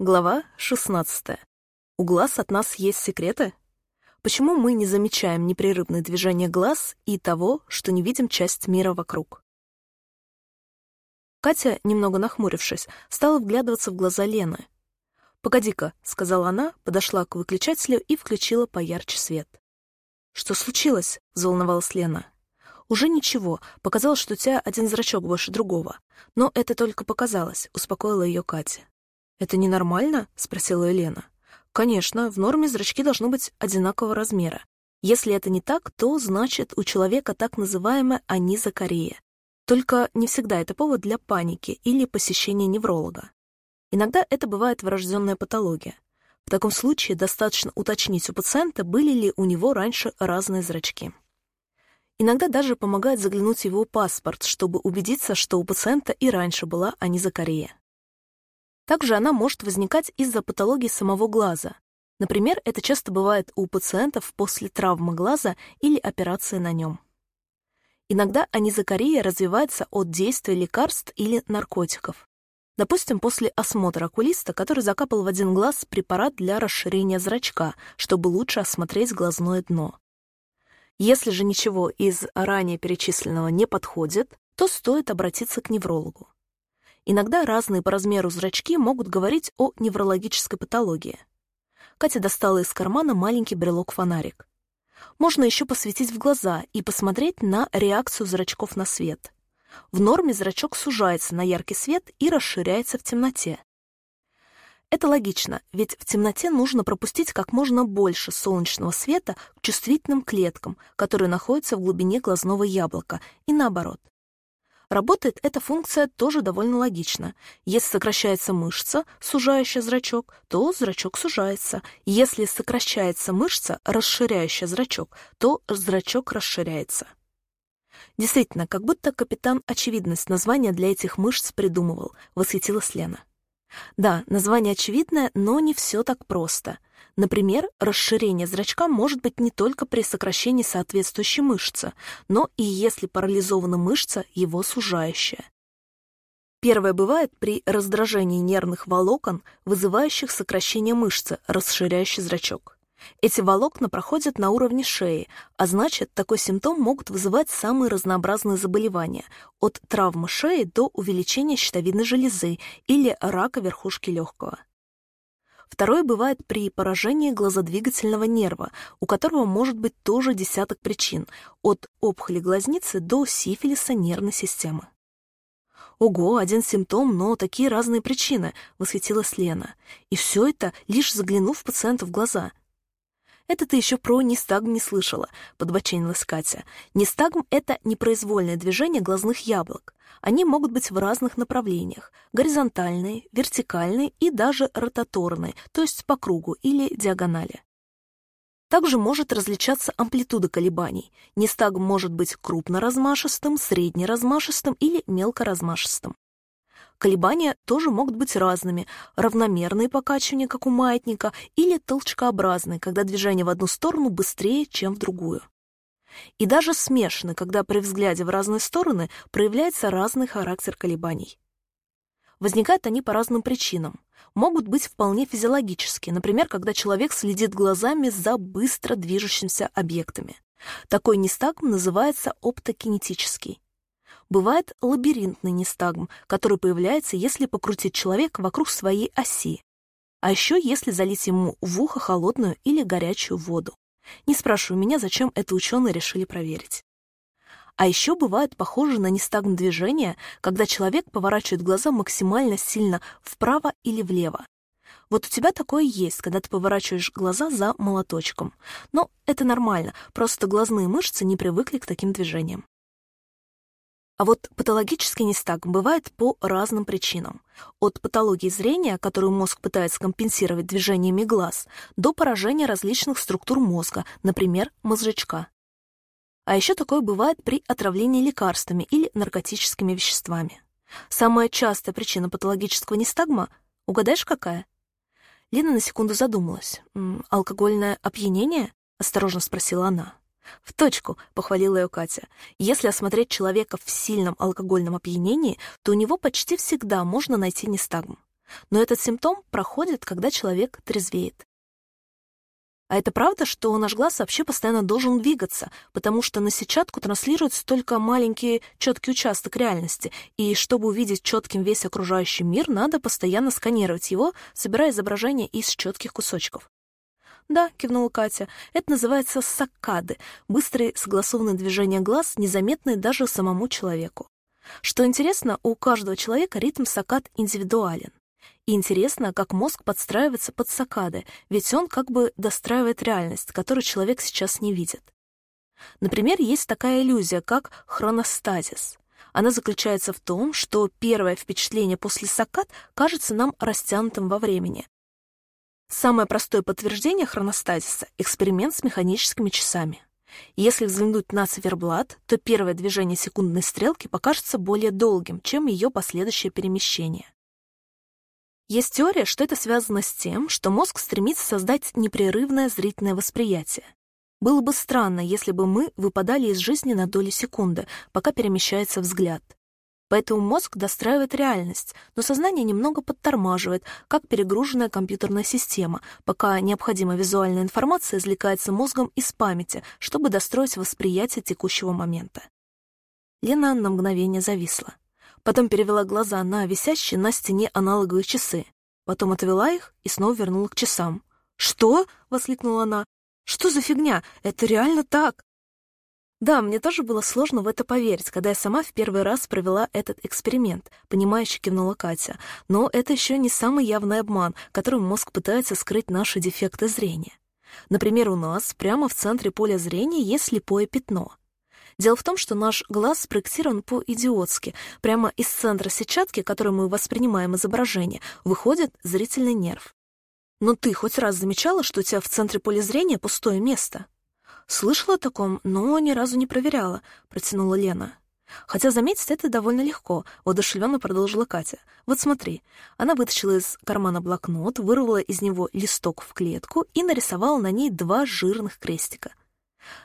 Глава 16. У глаз от нас есть секреты? Почему мы не замечаем непрерывное движение глаз и того, что не видим часть мира вокруг? Катя, немного нахмурившись, стала вглядываться в глаза Лены. «Погоди-ка», — сказала она, подошла к выключателю и включила поярче свет. «Что случилось?» — заволновалась Лена. «Уже ничего, показалось, что у тебя один зрачок больше другого. Но это только показалось», — успокоила ее Катя. «Это ненормально?» — спросила Елена. «Конечно, в норме зрачки должны быть одинакового размера. Если это не так, то значит у человека так называемая анизокорея. Только не всегда это повод для паники или посещения невролога. Иногда это бывает врожденная патология. В таком случае достаточно уточнить у пациента, были ли у него раньше разные зрачки. Иногда даже помогает заглянуть в его паспорт, чтобы убедиться, что у пациента и раньше была анизокорея. Также она может возникать из-за патологии самого глаза. Например, это часто бывает у пациентов после травмы глаза или операции на нем. Иногда анизокория развивается от действия лекарств или наркотиков. Допустим, после осмотра окулиста, который закапал в один глаз препарат для расширения зрачка, чтобы лучше осмотреть глазное дно. Если же ничего из ранее перечисленного не подходит, то стоит обратиться к неврологу. Иногда разные по размеру зрачки могут говорить о неврологической патологии. Катя достала из кармана маленький брелок-фонарик. Можно еще посветить в глаза и посмотреть на реакцию зрачков на свет. В норме зрачок сужается на яркий свет и расширяется в темноте. Это логично, ведь в темноте нужно пропустить как можно больше солнечного света к чувствительным клеткам, которые находятся в глубине глазного яблока, и наоборот. Работает эта функция тоже довольно логично. Если сокращается мышца, сужающая зрачок, то зрачок сужается. Если сокращается мышца, расширяющая зрачок, то зрачок расширяется. Действительно, как будто капитан очевидность названия для этих мышц придумывал, восхитилась Лена. Да, название очевидное, но не все так просто. Например, расширение зрачка может быть не только при сокращении соответствующей мышцы, но и если парализована мышца, его сужающая. Первое бывает при раздражении нервных волокон, вызывающих сокращение мышцы, расширяющей зрачок. Эти волокна проходят на уровне шеи, а значит, такой симптом могут вызывать самые разнообразные заболевания, от травмы шеи до увеличения щитовидной железы или рака верхушки легкого. Второе бывает при поражении глазодвигательного нерва, у которого может быть тоже десяток причин, от опухоли глазницы до сифилиса нервной системы. «Ого, один симптом, но такие разные причины», — восхитилась Лена. «И все это, лишь заглянув пациенту в глаза. «Это ты еще про нестагм не слышала», — подбоченилась Катя. «Нестагм — это непроизвольное движение глазных яблок. Они могут быть в разных направлениях — горизонтальные, вертикальные и даже ротаторные, то есть по кругу или диагонали. Также может различаться амплитуда колебаний. Нестагм может быть крупноразмашистым, среднеразмашистым или мелкоразмашистым. Колебания тоже могут быть разными, равномерные покачивания, как у маятника, или толчкообразные, когда движение в одну сторону быстрее, чем в другую. И даже смешаны, когда при взгляде в разные стороны проявляется разный характер колебаний. Возникают они по разным причинам. Могут быть вполне физиологические, например, когда человек следит глазами за быстро движущимися объектами. Такой нестагм называется оптокинетический. Бывает лабиринтный нестагм, который появляется, если покрутить человека вокруг своей оси. А еще если залить ему в ухо холодную или горячую воду. Не спрашиваю меня, зачем это ученые решили проверить. А еще бывает похоже на нестагм движения, когда человек поворачивает глаза максимально сильно вправо или влево. Вот у тебя такое есть, когда ты поворачиваешь глаза за молоточком. Но это нормально, просто глазные мышцы не привыкли к таким движениям. А вот патологический нестагм бывает по разным причинам. От патологии зрения, которую мозг пытается компенсировать движениями глаз, до поражения различных структур мозга, например, мозжечка. А еще такое бывает при отравлении лекарствами или наркотическими веществами. Самая частая причина патологического нестагма — угадаешь, какая? Лена на секунду задумалась. «Алкогольное опьянение?» — осторожно спросила она. «В точку», — похвалила ее Катя. «Если осмотреть человека в сильном алкогольном опьянении, то у него почти всегда можно найти нестагм. Но этот симптом проходит, когда человек трезвеет. А это правда, что наш глаз вообще постоянно должен двигаться, потому что на сетчатку транслируется только маленький четкий участок реальности, и чтобы увидеть четким весь окружающий мир, надо постоянно сканировать его, собирая изображение из четких кусочков. «Да», — кивнула Катя, — «это называется саккады, быстрые согласованные движения глаз, незаметные даже самому человеку. Что интересно, у каждого человека ритм саккад индивидуален. И интересно, как мозг подстраивается под сакады, ведь он как бы достраивает реальность, которую человек сейчас не видит. Например, есть такая иллюзия, как хроностазис. Она заключается в том, что первое впечатление после сакад кажется нам растянутым во времени. Самое простое подтверждение хроностазиса — эксперимент с механическими часами. Если взглянуть на циферблат, то первое движение секундной стрелки покажется более долгим, чем ее последующее перемещение. Есть теория, что это связано с тем, что мозг стремится создать непрерывное зрительное восприятие. Было бы странно, если бы мы выпадали из жизни на доли секунды, пока перемещается взгляд. Поэтому мозг достраивает реальность, но сознание немного подтормаживает, как перегруженная компьютерная система, пока необходимая визуальная информация извлекается мозгом из памяти, чтобы достроить восприятие текущего момента. Лена на мгновение зависла. Потом перевела глаза на висящие на стене аналоговые часы. Потом отвела их и снова вернула к часам. «Что?» — воскликнула она. «Что за фигня? Это реально так!» Да, мне тоже было сложно в это поверить, когда я сама в первый раз провела этот эксперимент, понимающе кивнула Катя. Но это еще не самый явный обман, которым мозг пытается скрыть наши дефекты зрения. Например, у нас прямо в центре поля зрения есть слепое пятно. Дело в том, что наш глаз спроектирован по-идиотски. Прямо из центра сетчатки, которой мы воспринимаем изображение, выходит зрительный нерв. Но ты хоть раз замечала, что у тебя в центре поля зрения пустое место? Слышала о таком, но ни разу не проверяла, протянула Лена. Хотя заметить это довольно легко, воодушевленно продолжила Катя. Вот смотри. Она вытащила из кармана блокнот, вырвала из него листок в клетку и нарисовала на ней два жирных крестика.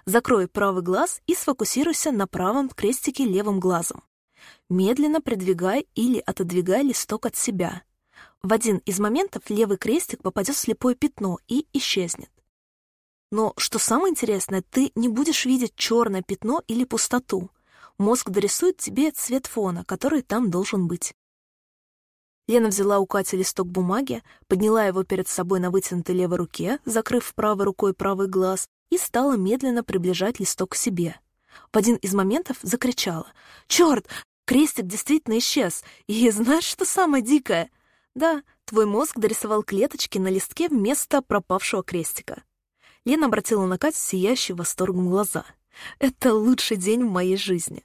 Закрой правый глаз и сфокусируйся на правом крестике левым глазом. Медленно придвигай или отодвигай листок от себя. В один из моментов левый крестик попадет в слепое пятно и исчезнет. Но, что самое интересное, ты не будешь видеть черное пятно или пустоту. Мозг дорисует тебе цвет фона, который там должен быть. Лена взяла у Кати листок бумаги, подняла его перед собой на вытянутой левой руке, закрыв правой рукой правый глаз, и стала медленно приближать листок к себе. В один из моментов закричала. «Черт! Крестик действительно исчез! И знаешь, что самое дикое?» «Да, твой мозг дорисовал клеточки на листке вместо пропавшего крестика». Лена обратила на Катю сияющие восторгом глаза. «Это лучший день в моей жизни».